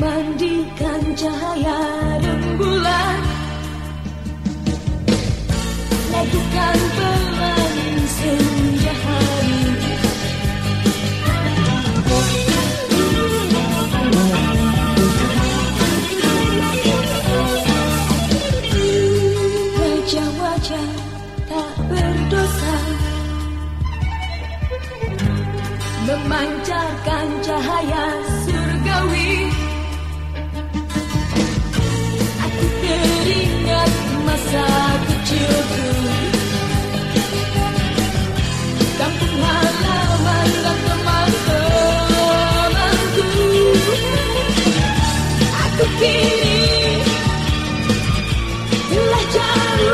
mandikan cahaya rembulan. Lakukan pelan senja hari. Wajah-wajah tak berdosa. Memancarkan cahaya surgawi.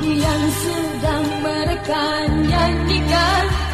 yang sedang mereka nyanyikan.